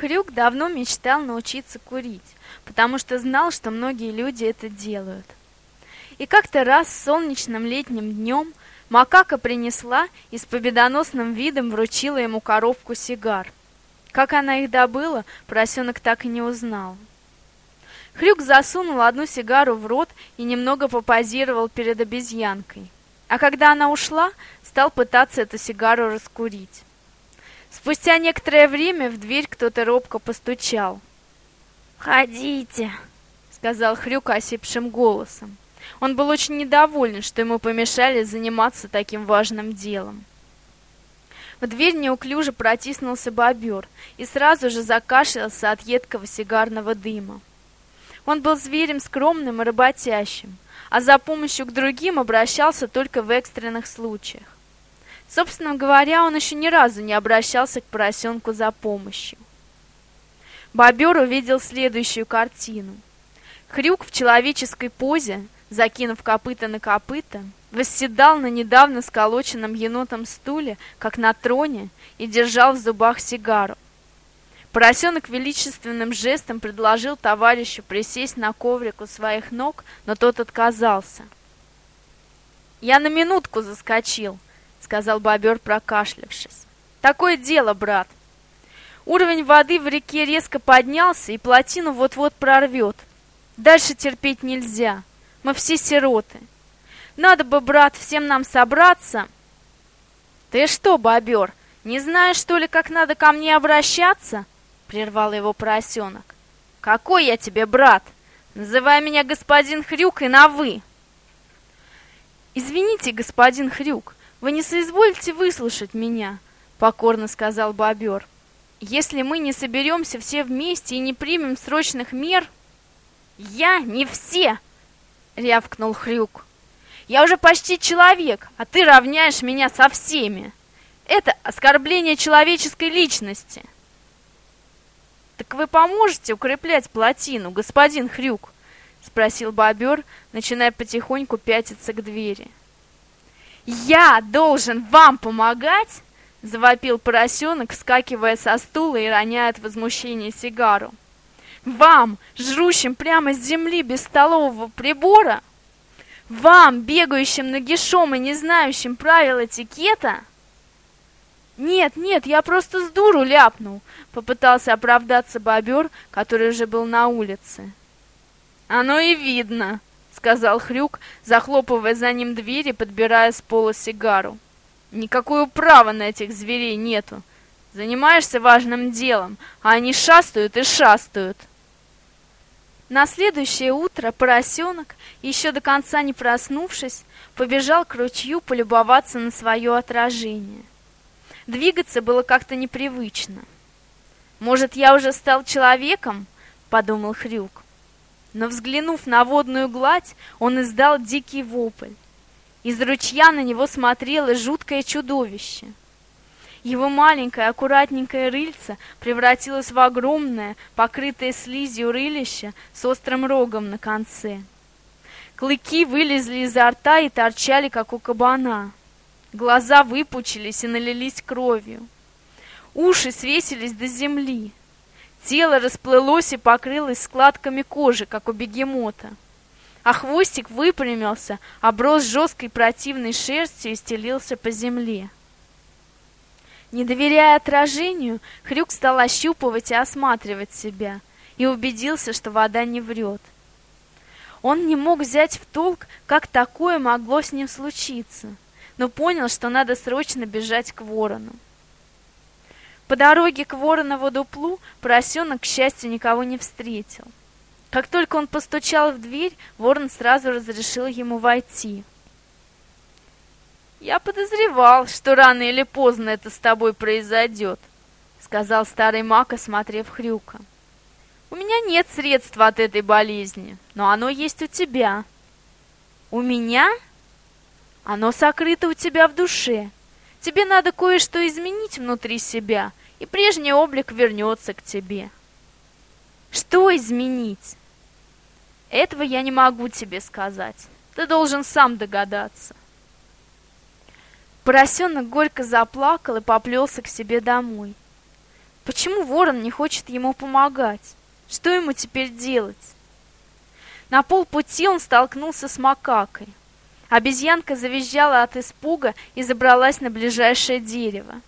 Хрюк давно мечтал научиться курить, потому что знал, что многие люди это делают. И как-то раз солнечным летним днем макака принесла и с победоносным видом вручила ему коробку сигар. Как она их добыла, поросенок так и не узнал. Хрюк засунул одну сигару в рот и немного попозировал перед обезьянкой. А когда она ушла, стал пытаться эту сигару раскурить. Спустя некоторое время в дверь кто-то робко постучал. «Ходите», — сказал Хрюк осипшим голосом. Он был очень недоволен, что ему помешали заниматься таким важным делом. В дверь неуклюже протиснулся бобер и сразу же закашлялся от едкого сигарного дыма. Он был зверем скромным и работящим, а за помощью к другим обращался только в экстренных случаях. Собственно говоря, он еще ни разу не обращался к поросенку за помощью. Бобер увидел следующую картину. Хрюк в человеческой позе, закинув копыта на копыта, восседал на недавно сколоченном енотом стуле, как на троне, и держал в зубах сигару. Поросенок величественным жестом предложил товарищу присесть на коврик у своих ног, но тот отказался. «Я на минутку заскочил», — сказал бобер, прокашлявшись. «Такое дело, брат. Уровень воды в реке резко поднялся, и плотину вот-вот прорвет. Дальше терпеть нельзя. Мы все сироты. Надо бы, брат, всем нам собраться». «Ты что, бобер, не знаешь, что ли, как надо ко мне обращаться?» — прервал его поросенок. «Какой я тебе брат? Называй меня господин Хрюк и на «вы». «Извините, господин Хрюк, вы не соизволите выслушать меня, покорно сказал бобер. Если мы не соберемся все вместе и не примем срочных мер... Я не все, рявкнул Хрюк. Я уже почти человек, а ты равняешь меня со всеми. Это оскорбление человеческой личности. Так вы поможете укреплять плотину, господин Хрюк? спросил бобер, начиная потихоньку пятиться к двери. «Я должен вам помогать?» — завопил поросенок, вскакивая со стула и роняя от возмущения сигару. «Вам, жрущим прямо с земли без столового прибора? Вам, бегающим нагишом и не знающим правил этикета?» «Нет, нет, я просто с дуру ляпнул», — попытался оправдаться бобер, который уже был на улице. «Оно и видно», сказал Хрюк, захлопывая за ним дверь и подбирая с пола сигару. Никакого права на этих зверей нету. Занимаешься важным делом, а они шастают и шастают. На следующее утро поросенок, еще до конца не проснувшись, побежал к ручью полюбоваться на свое отражение. Двигаться было как-то непривычно. «Может, я уже стал человеком?» — подумал Хрюк. Но взглянув на водную гладь, он издал дикий вопль. Из ручья на него смотрело жуткое чудовище. Его маленькое аккуратненькое рыльце превратилось в огромное, покрытое слизью рылище с острым рогом на конце. Клыки вылезли изо рта и торчали, как у кабана. Глаза выпучились и налились кровью. Уши свесились до земли. Тело расплылось и покрылось складками кожи, как у бегемота. А хвостик выпрямился, оброс жесткой противной шерстью и стелился по земле. Не доверяя отражению, Хрюк стал ощупывать и осматривать себя и убедился, что вода не врет. Он не мог взять в толк, как такое могло с ним случиться, но понял, что надо срочно бежать к ворону. По дороге к Воронову дуплу поросенок, к счастью, никого не встретил. Как только он постучал в дверь, ворон сразу разрешил ему войти. «Я подозревал, что рано или поздно это с тобой произойдет», — сказал старый мак, осмотрев Хрюка. «У меня нет средства от этой болезни, но оно есть у тебя». «У меня?» «Оно сокрыто у тебя в душе. Тебе надо кое-что изменить внутри себя, и прежний облик вернется к тебе. Что изменить? Этого я не могу тебе сказать. Ты должен сам догадаться. Поросенок горько заплакал и поплелся к себе домой. Почему ворон не хочет ему помогать? Что ему теперь делать? На полпути он столкнулся с макакой. Обезьянка завизжала от испуга и забралась на ближайшее дерево.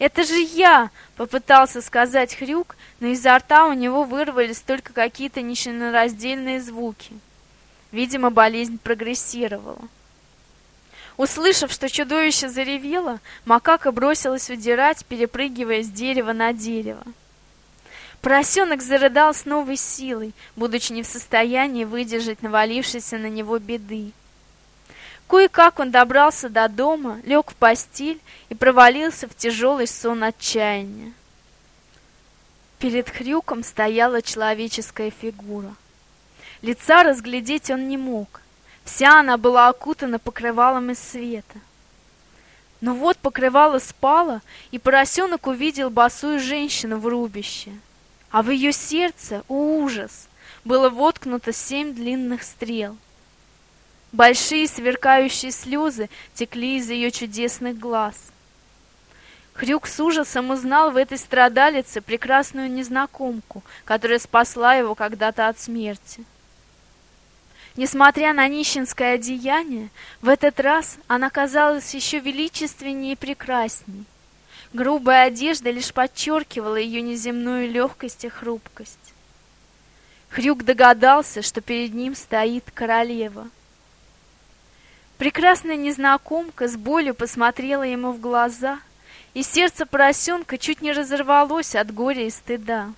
«Это же я!» — попытался сказать Хрюк, но изо рта у него вырвались только какие-то нечленораздельные звуки. Видимо, болезнь прогрессировала. Услышав, что чудовище заревело, макака бросилась удирать, перепрыгивая с дерева на дерево. Поросенок зарыдал с новой силой, будучи не в состоянии выдержать навалившейся на него беды. Кое-как он добрался до дома, лег в постель и провалился в тяжелый сон отчаяния. Перед Хрюком стояла человеческая фигура. Лица разглядеть он не мог. Вся она была окутана покрывалом из света. Но вот покрывало спало, и поросенок увидел босую женщину в рубище. А в ее сердце, о ужас, было воткнуто семь длинных стрел. Большие сверкающие слезы текли из ее чудесных глаз. Хрюк с ужасом узнал в этой страдалице прекрасную незнакомку, которая спасла его когда-то от смерти. Несмотря на нищенское одеяние, в этот раз она казалась еще величественнее и прекрасней. Грубая одежда лишь подчеркивала ее неземную легкость и хрупкость. Хрюк догадался, что перед ним стоит королева. Прекрасная незнакомка с болью посмотрела ему в глаза, и сердце поросенка чуть не разорвалось от горя и стыда.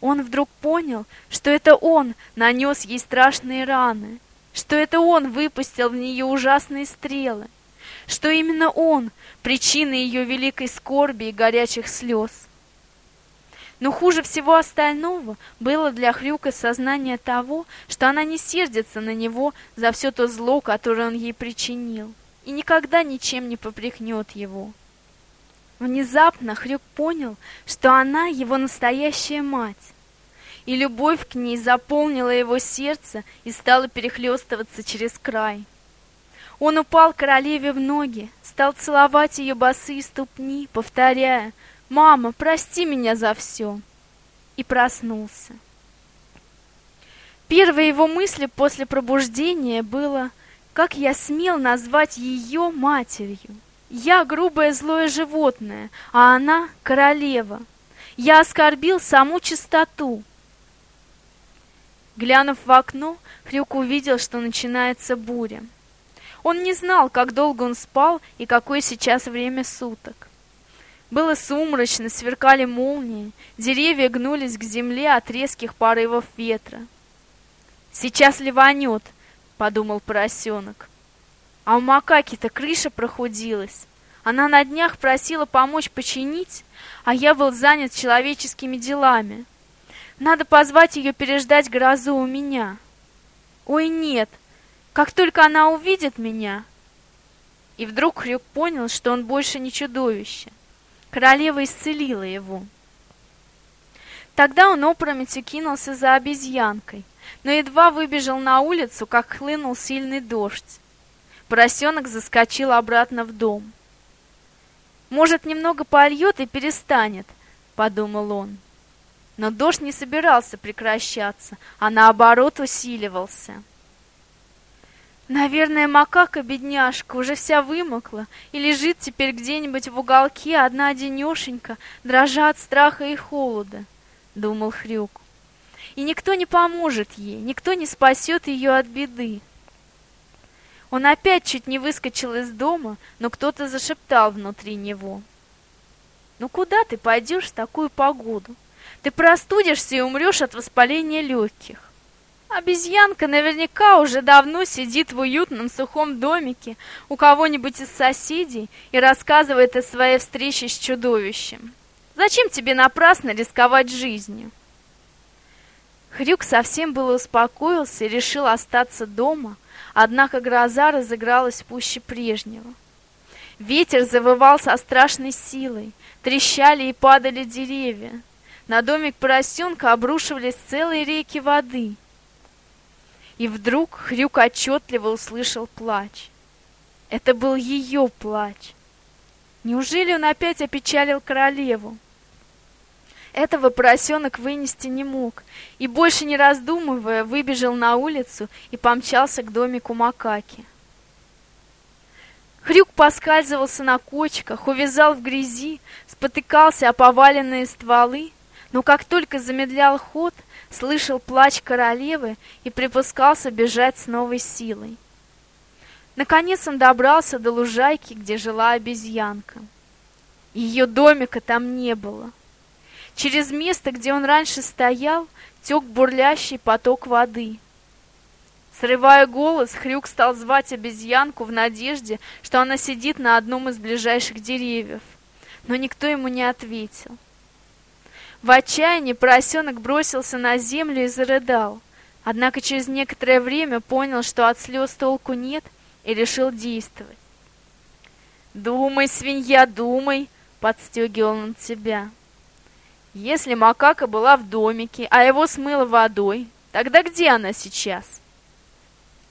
Он вдруг понял, что это он нанес ей страшные раны, что это он выпустил в нее ужасные стрелы, что именно он — причина ее великой скорби и горячих слез. Но хуже всего остального было для Хрюка сознание того, что она не сердится на него за все то зло, которое он ей причинил, и никогда ничем не попрекнет его. Внезапно Хрюк понял, что она его настоящая мать, и любовь к ней заполнила его сердце и стала перехлестываться через край. Он упал королеве в ноги, стал целовать ее босые ступни, повторяя «Мама, прости меня за все!» и проснулся. Первой его мыслью после пробуждения было «Как я смел назвать ее матерью?» Я грубое злое животное, а она королева. Я оскорбил саму чистоту. Глянув в окно, Хрюк увидел, что начинается буря. Он не знал, как долго он спал и какое сейчас время суток. Было сумрачно, сверкали молнии, деревья гнулись к земле от резких порывов ветра. «Сейчас ливанет», — подумал поросенок. А у макаки-то крыша прохудилась. Она на днях просила помочь починить, а я был занят человеческими делами. Надо позвать ее переждать грозу у меня. Ой, нет, как только она увидит меня... И вдруг Хрюк понял, что он больше не чудовище. Королева исцелила его. Тогда он опрометью кинулся за обезьянкой, но едва выбежал на улицу, как хлынул сильный дождь. Поросенок заскочил обратно в дом. «Может, немного польет и перестанет», — подумал он. Но дождь не собирался прекращаться, а наоборот усиливался. Наверное, макака-бедняжка уже вся вымокла и лежит теперь где-нибудь в уголке одна денешенька, дрожа от страха и холода, — думал Хрюк. И никто не поможет ей, никто не спасет ее от беды. Он опять чуть не выскочил из дома, но кто-то зашептал внутри него. «Ну куда ты пойдешь в такую погоду? Ты простудишься и умрешь от воспаления легких. Обезьянка наверняка уже давно сидит в уютном сухом домике у кого-нибудь из соседей и рассказывает о своей встрече с чудовищем. Зачем тебе напрасно рисковать жизнью? Хрюк совсем было успокоился и решил остаться дома, однако гроза разыгралась пуще прежнего. Ветер завывал со страшной силой, трещали и падали деревья. На домик поросенка обрушивались целые реки воды — и вдруг Хрюк отчетливо услышал плач. Это был ее плач. Неужели он опять опечалил королеву? Этого поросенок вынести не мог, и больше не раздумывая, выбежал на улицу и помчался к домику макаки. Хрюк поскальзывался на кочках, увязал в грязи, спотыкался о поваленные стволы, но как только замедлял ход, слышал плач королевы и припускался бежать с новой силой. Наконец он добрался до лужайки, где жила обезьянка. Ее домика там не было. Через место, где он раньше стоял, тек бурлящий поток воды. Срывая голос, Хрюк стал звать обезьянку в надежде, что она сидит на одном из ближайших деревьев. Но никто ему не ответил. В отчаянии поросенок бросился на землю и зарыдал. Однако через некоторое время понял, что от слез толку нет, и решил действовать. «Думай, свинья, думай!» — подстегивал он себя. «Если макака была в домике, а его смыло водой, тогда где она сейчас?»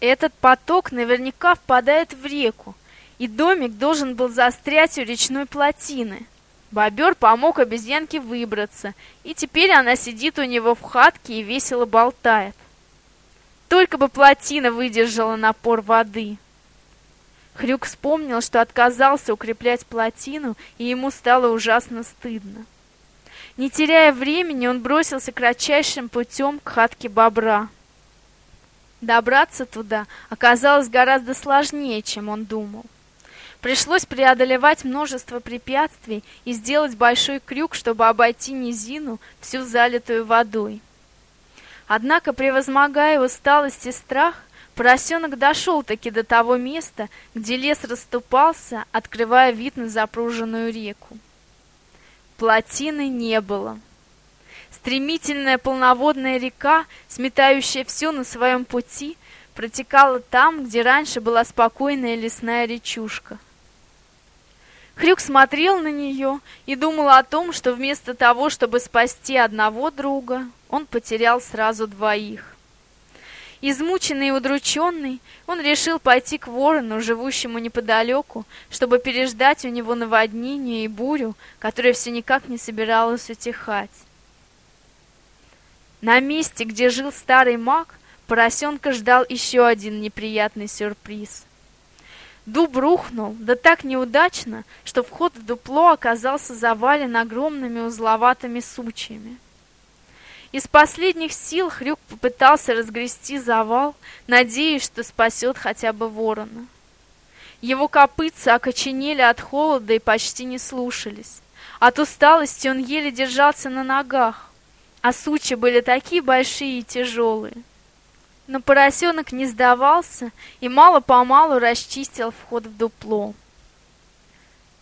Этот поток наверняка впадает в реку, и домик должен был застрять у речной плотины. Бобер помог обезьянке выбраться, и теперь она сидит у него в хатке и весело болтает. Только бы плотина выдержала напор воды. Хрюк вспомнил, что отказался укреплять плотину, и ему стало ужасно стыдно. Не теряя времени, он бросился кратчайшим путем к хатке бобра. Добраться туда оказалось гораздо сложнее, чем он думал. Пришлось преодолевать множество препятствий и сделать большой крюк, чтобы обойти низину, всю залитую водой. Однако, превозмогая усталость и страх, Поросенок дошел-таки до того места, где лес расступался, открывая вид на запруженную реку. Плотины не было. Стремительная полноводная река, сметающая все на своем пути, протекала там, где раньше была спокойная лесная речушка. Хрюк смотрел на нее и думал о том, что вместо того, чтобы спасти одного друга, он потерял сразу двоих. Измученный и удрученный, он решил пойти к ворону, живущему неподалеку, чтобы переждать у него наводнение и бурю, которая все никак не собиралась утихать. На месте, где жил старый маг, поросенка ждал еще один неприятный сюрприз. Дуб рухнул, да так неудачно, что вход в дупло оказался завален огромными узловатыми сучьями. Из последних сил Хрюк попытался разгрести завал, надеясь, что спасет хотя бы ворона. Его копытца окоченели от холода и почти не слушались. От усталости он еле держался на ногах, а сучи были такие большие и тяжелые. Но поросенок не сдавался и мало-помалу расчистил вход в дупло.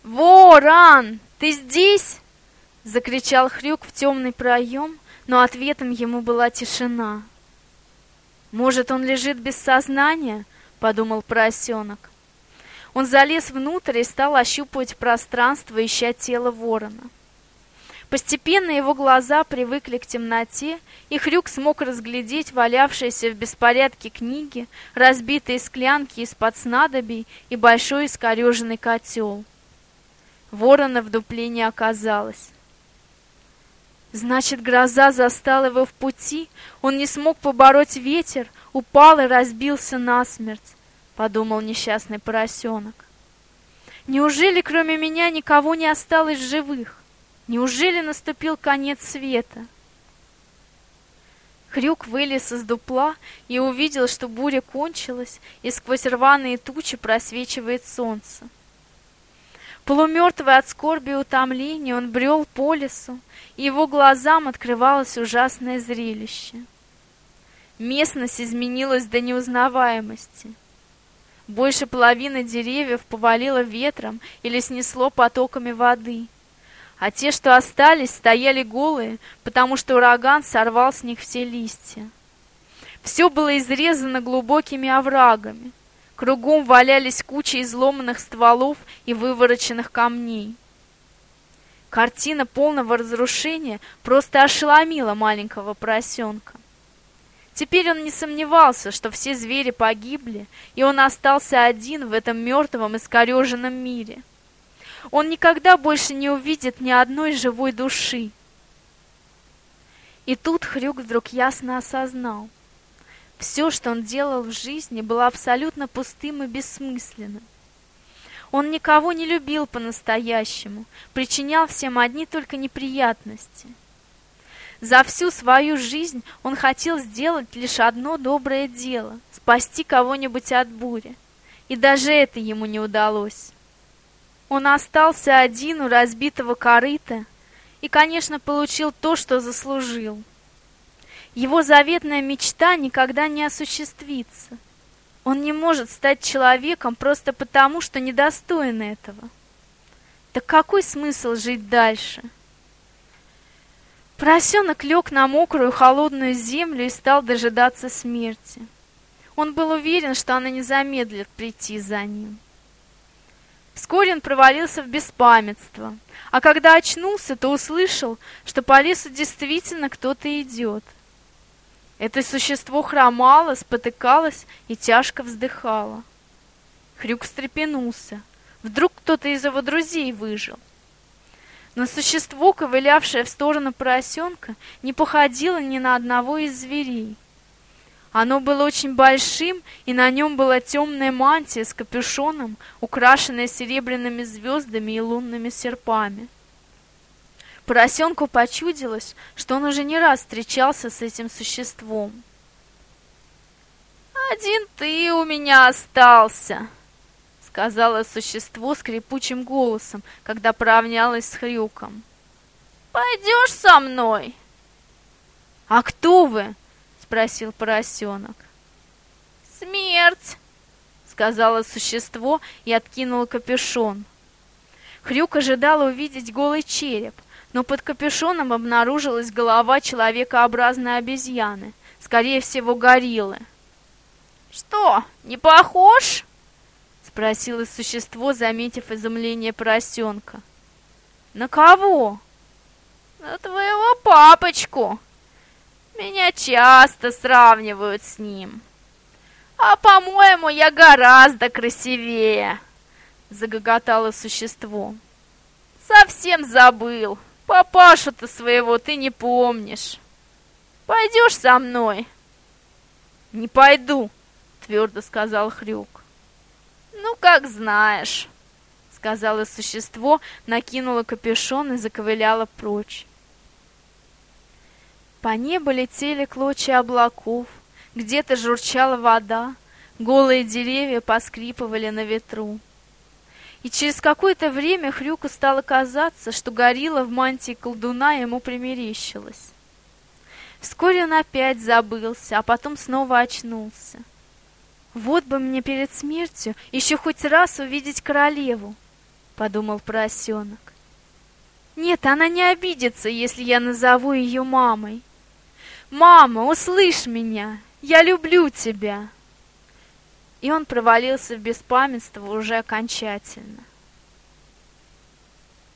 «Ворон, ты здесь?» — закричал Хрюк в темный проем, но ответом ему была тишина. «Может, он лежит без сознания?» — подумал поросенок. Он залез внутрь и стал ощупывать пространство, ища тело ворона. Постепенно его глаза привыкли к темноте, и Хрюк смог разглядеть валявшиеся в беспорядке книги, разбитые склянки из-под снадобий и большой искореженный котел. Ворона в дупле не оказалось. Значит, гроза застала его в пути, он не смог побороть ветер, упал и разбился насмерть, подумал несчастный поросенок. Неужели кроме меня никого не осталось живых? Неужели наступил конец света? Хрюк вылез из дупла и увидел, что буря кончилась, и сквозь рваные тучи просвечивает солнце. Полумертвый от скорби и утомления он брел по лесу, и его глазам открывалось ужасное зрелище. Местность изменилась до неузнаваемости. Больше половины деревьев повалило ветром или снесло потоками воды, а те, что остались, стояли голые, потому что ураган сорвал с них все листья. Все было изрезано глубокими оврагами — Кругом валялись кучи изломанных стволов и вывороченных камней. Картина полного разрушения просто ошеломила маленького поросенка. Теперь он не сомневался, что все звери погибли, и он остался один в этом мертвом искореженном мире. Он никогда больше не увидит ни одной живой души. И тут Хрюк вдруг ясно осознал. Все, что он делал в жизни, было абсолютно пустым и бессмысленным. Он никого не любил по-настоящему, причинял всем одни только неприятности. За всю свою жизнь он хотел сделать лишь одно доброе дело — спасти кого-нибудь от бури. И даже это ему не удалось. Он остался один у разбитого корыта и, конечно, получил то, что заслужил. Его заветная мечта никогда не осуществится. Он не может стать человеком просто потому, что недостоин этого. Так какой смысл жить дальше? Поросенок лег на мокрую холодную землю и стал дожидаться смерти. Он был уверен, что она не замедлит прийти за ним. Вскоре он провалился в беспамятство, а когда очнулся, то услышал, что по лесу действительно кто-то идет. Это существо хромало, спотыкалось и тяжко вздыхало. Хрюк встрепенулся. Вдруг кто-то из его друзей выжил. Но существо, ковылявшее в сторону поросенка, не походило ни на одного из зверей. Оно было очень большим, и на нем была темная мантия с капюшоном, украшенная серебряными звездами и лунными серпами. Поросенку почудилось, что он уже не раз встречался с этим существом. «Один ты у меня остался», — сказала существо скрипучим голосом, когда поравнялась с Хрюком. «Пойдешь со мной?» «А кто вы?» Спросил поросенок. «Смерть!» — сказала существо и откинуло капюшон. Хрюк ожидал увидеть голый череп, но под капюшоном обнаружилась голова человекообразной обезьяны, скорее всего, гориллы. «Что, не похож?» — спросило существо, заметив изумление поросенка. «На кого?» «На твоего папочку!» Меня часто сравнивают с ним. А, по-моему, я гораздо красивее, загоготало существо. Совсем забыл. Папашу-то своего ты не помнишь. Пойдешь со мной? Не пойду, твердо сказал Хрюк. Ну, как знаешь, сказала существо, накинуло капюшон и заковыляло прочь. По небу летели клочья облаков, где-то журчала вода, голые деревья поскрипывали на ветру. И через какое-то время Хрюку стало казаться, что горилла в мантии колдуна ему примерещилась. Вскоре он опять забылся, а потом снова очнулся. «Вот бы мне перед смертью еще хоть раз увидеть королеву», — подумал поросенок. «Нет, она не обидится, если я назову ее мамой». «Мама, услышь меня! Я люблю тебя!» И он провалился в беспамятство уже окончательно.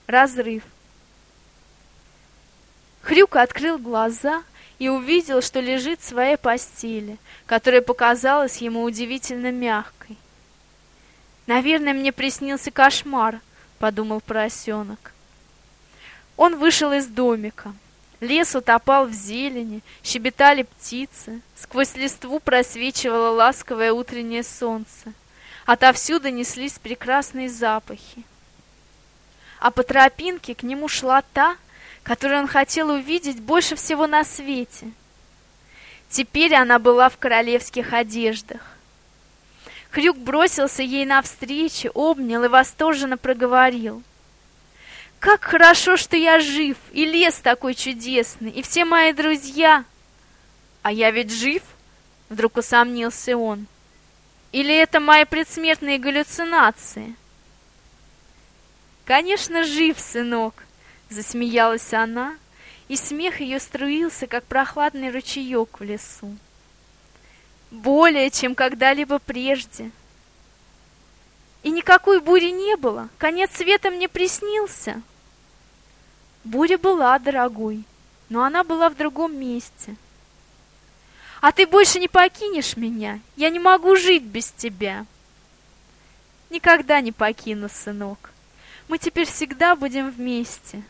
Разрыв. Хрюк открыл глаза и увидел, что лежит в своей постели, которая показалась ему удивительно мягкой. «Наверное, мне приснился кошмар», — подумал поросенок. Он вышел из домика. Лес утопал в зелени, щебетали птицы, сквозь листву просвечивало ласковое утреннее солнце. Отовсюду неслись прекрасные запахи. А по тропинке к нему шла та, которую он хотел увидеть больше всего на свете. Теперь она была в королевских одеждах. Хрюк бросился ей навстречу, обнял и восторженно проговорил — как хорошо, что я жив, и лес такой чудесный, и все мои друзья. А я ведь жив? Вдруг усомнился он. Или это мои предсмертные галлюцинации? Конечно, жив, сынок, засмеялась она, и смех ее струился, как прохладный ручеек в лесу. Более, чем когда-либо прежде. И никакой бури не было, конец света мне приснился. Буря была, дорогой, но она была в другом месте. А ты больше не покинешь меня? Я не могу жить без тебя. Никогда не покину, сынок. Мы теперь всегда будем вместе.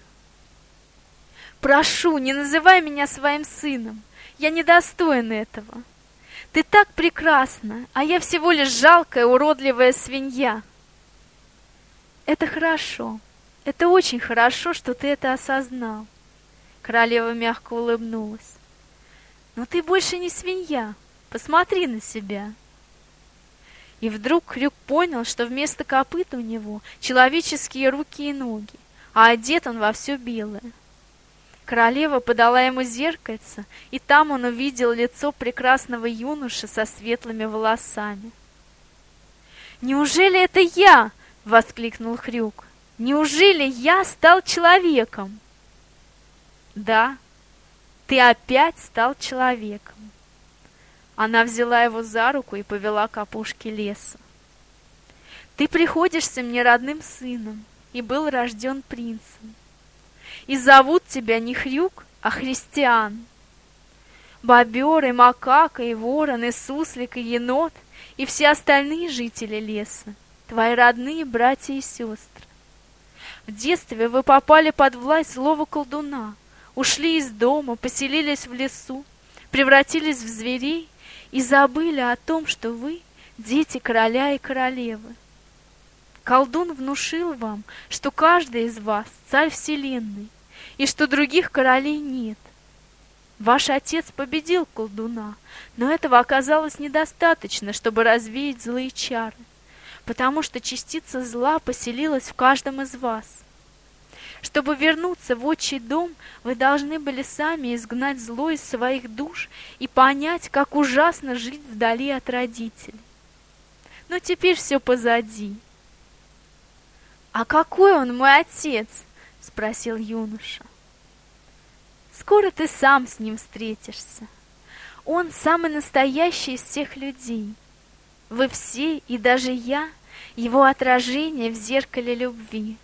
Прошу, не называй меня своим сыном. Я недостоин этого. Ты так прекрасна, а я всего лишь жалкая, уродливая свинья. Это хорошо. Это очень хорошо, что ты это осознал. Королева мягко улыбнулась. Но ты больше не свинья. Посмотри на себя. И вдруг Крюк понял, что вместо копыт у него человеческие руки и ноги, а одет он во все белое. Королева подала ему зеркальце, и там он увидел лицо прекрасного юноши со светлыми волосами. «Неужели это я?» — воскликнул Хрюк. «Неужели я стал человеком?» «Да, ты опять стал человеком». Она взяла его за руку и повела к опушке леса. «Ты приходишься мне родным сыном и был рожден принцем и зовут тебя не Хрюк, а Христиан. Бобер и макака, и ворон, и суслик, и енот, и все остальные жители леса, твои родные братья и сестры. В детстве вы попали под власть злого колдуна, ушли из дома, поселились в лесу, превратились в зверей и забыли о том, что вы дети короля и королевы. Колдун внушил вам, что каждый из вас царь вселенной, и что других королей нет. Ваш отец победил колдуна, но этого оказалось недостаточно, чтобы развеять злые чары, потому что частица зла поселилась в каждом из вас. Чтобы вернуться в отчий дом, вы должны были сами изгнать зло из своих душ и понять, как ужасно жить вдали от родителей. Но теперь все позади. «А какой он мой отец?» — спросил юноша. Скоро ты сам с ним встретишься. Он самый настоящий из всех людей. Вы все, и даже я, его отражение в зеркале любви.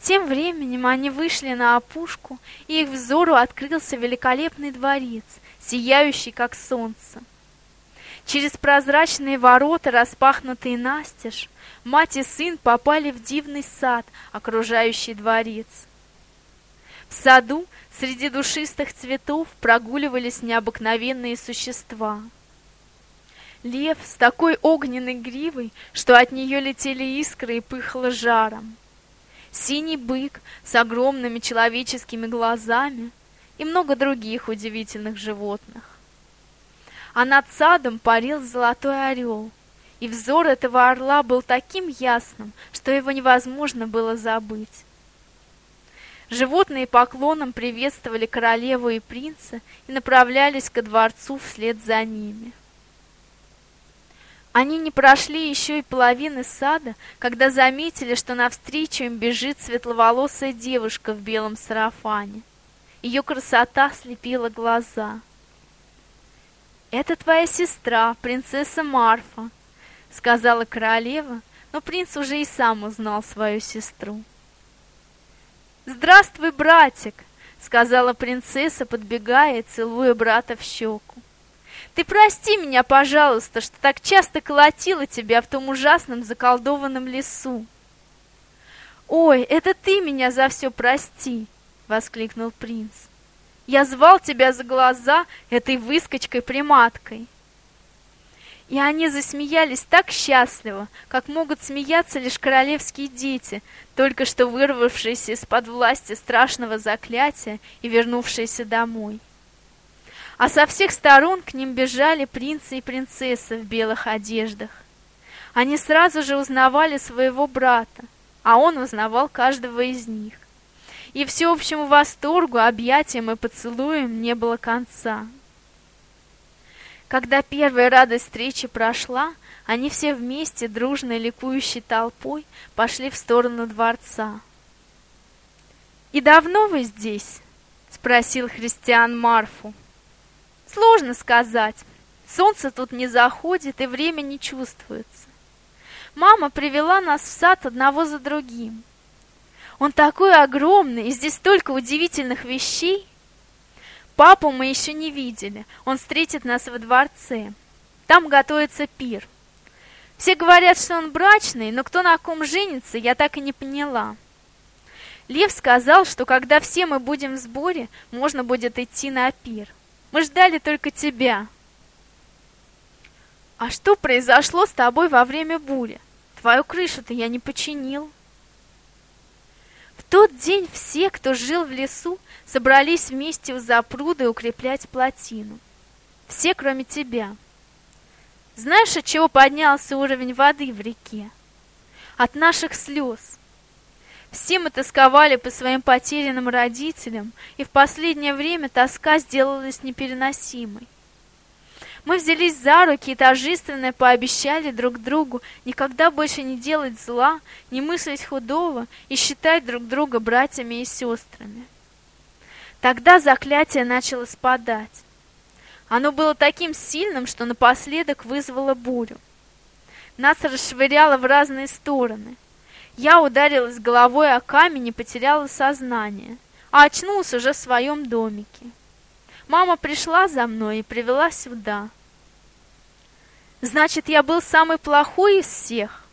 Тем временем они вышли на опушку, и их взору открылся великолепный дворец, сияющий как солнце. Через прозрачные ворота, распахнутые настежь, мать и сын попали в дивный сад, окружающий дворец. В саду среди душистых цветов прогуливались необыкновенные существа. Лев с такой огненной гривой, что от нее летели искры и пыхло жаром. Синий бык с огромными человеческими глазами и много других удивительных животных. А над садом парил золотой орел, и взор этого орла был таким ясным, что его невозможно было забыть. Животные поклоном приветствовали королеву и принца и направлялись ко дворцу вслед за ними. Они не прошли еще и половины сада, когда заметили, что навстречу им бежит светловолосая девушка в белом сарафане. Ее красота слепила глаза. «Это твоя сестра, принцесса Марфа», — сказала королева, но принц уже и сам узнал свою сестру. «Здравствуй, братик!» — сказала принцесса, подбегая и целуя брата в щеку. «Ты прости меня, пожалуйста, что так часто колотила тебя в том ужасном заколдованном лесу». «Ой, это ты меня за все прости!» — воскликнул принц. «Я звал тебя за глаза этой выскочкой-приматкой». И они засмеялись так счастливо, как могут смеяться лишь королевские дети, только что вырвавшиеся из-под власти страшного заклятия и вернувшиеся домой. А со всех сторон к ним бежали принцы и принцессы в белых одеждах. Они сразу же узнавали своего брата, а он узнавал каждого из них. И всеобщему восторгу, объятиям и поцелуям не было конца. Когда первая радость встречи прошла, они все вместе, дружной ликующей толпой, пошли в сторону дворца. «И давно вы здесь?» — спросил Христиан Марфу. «Сложно сказать. Солнце тут не заходит, и время не чувствуется. Мама привела нас в сад одного за другим. Он такой огромный, и здесь столько удивительных вещей. Папу мы еще не видели. Он встретит нас во дворце. Там готовится пир. Все говорят, что он брачный, но кто на ком женится, я так и не поняла. Лев сказал, что когда все мы будем в сборе, можно будет идти на пир. Мы ждали только тебя. А что произошло с тобой во время бури? Твою крышу-то я не починил. В тот день все, кто жил в лесу, собрались вместе у запруда укреплять плотину. Все, кроме тебя. Знаешь, от чего поднялся уровень воды в реке? От наших слез. Все мы тосковали по своим потерянным родителям, и в последнее время тоска сделалась непереносимой. Мы взялись за руки и торжественно пообещали друг другу никогда больше не делать зла, не мыслить худого и считать друг друга братьями и сестрами. Тогда заклятие начало спадать. Оно было таким сильным, что напоследок вызвало бурю. Нас расшвыряло в разные стороны. Я ударилась головой о камень и потеряла сознание, а очнулась уже в своем домике. Мама пришла за мной и привела сюда. Значит, я был самый плохой из всех.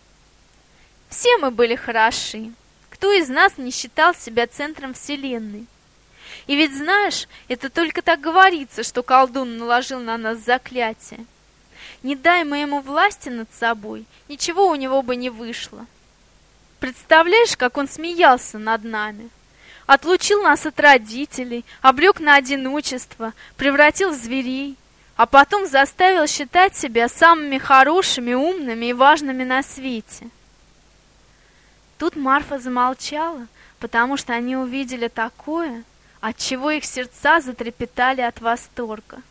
Все мы были хороши. Кто из нас не считал себя центром Вселенной? И ведь знаешь, это только так говорится, что колдун наложил на нас заклятие. Не дай мы ему власти над собой, ничего у него бы не вышло. Представляешь, как он смеялся над нами? Отлучил нас от родителей, облег на одиночество, превратил в зверей, а потом заставил считать себя самыми хорошими, умными и важными на свете. Тут Марфа замолчала, потому что они увидели такое, от чего их сердца затрепетали от восторга.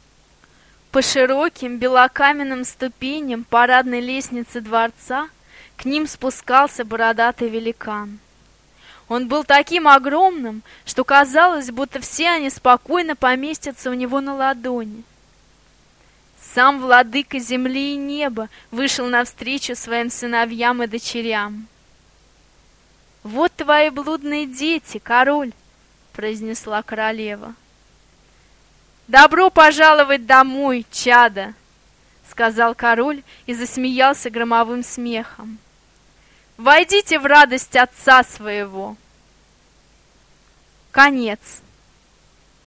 По широким белокаменным ступеням парадной лестницы дворца к ним спускался бородатый великан. Он был таким огромным, что казалось, будто все они спокойно поместятся у него на ладони. Сам владыка земли и неба вышел навстречу своим сыновьям и дочерям. «Вот твои блудные дети, король!» — произнесла королева. «Добро пожаловать домой, чада!» — сказал король и засмеялся громовым смехом. Войдите в радость отца своего. Конец.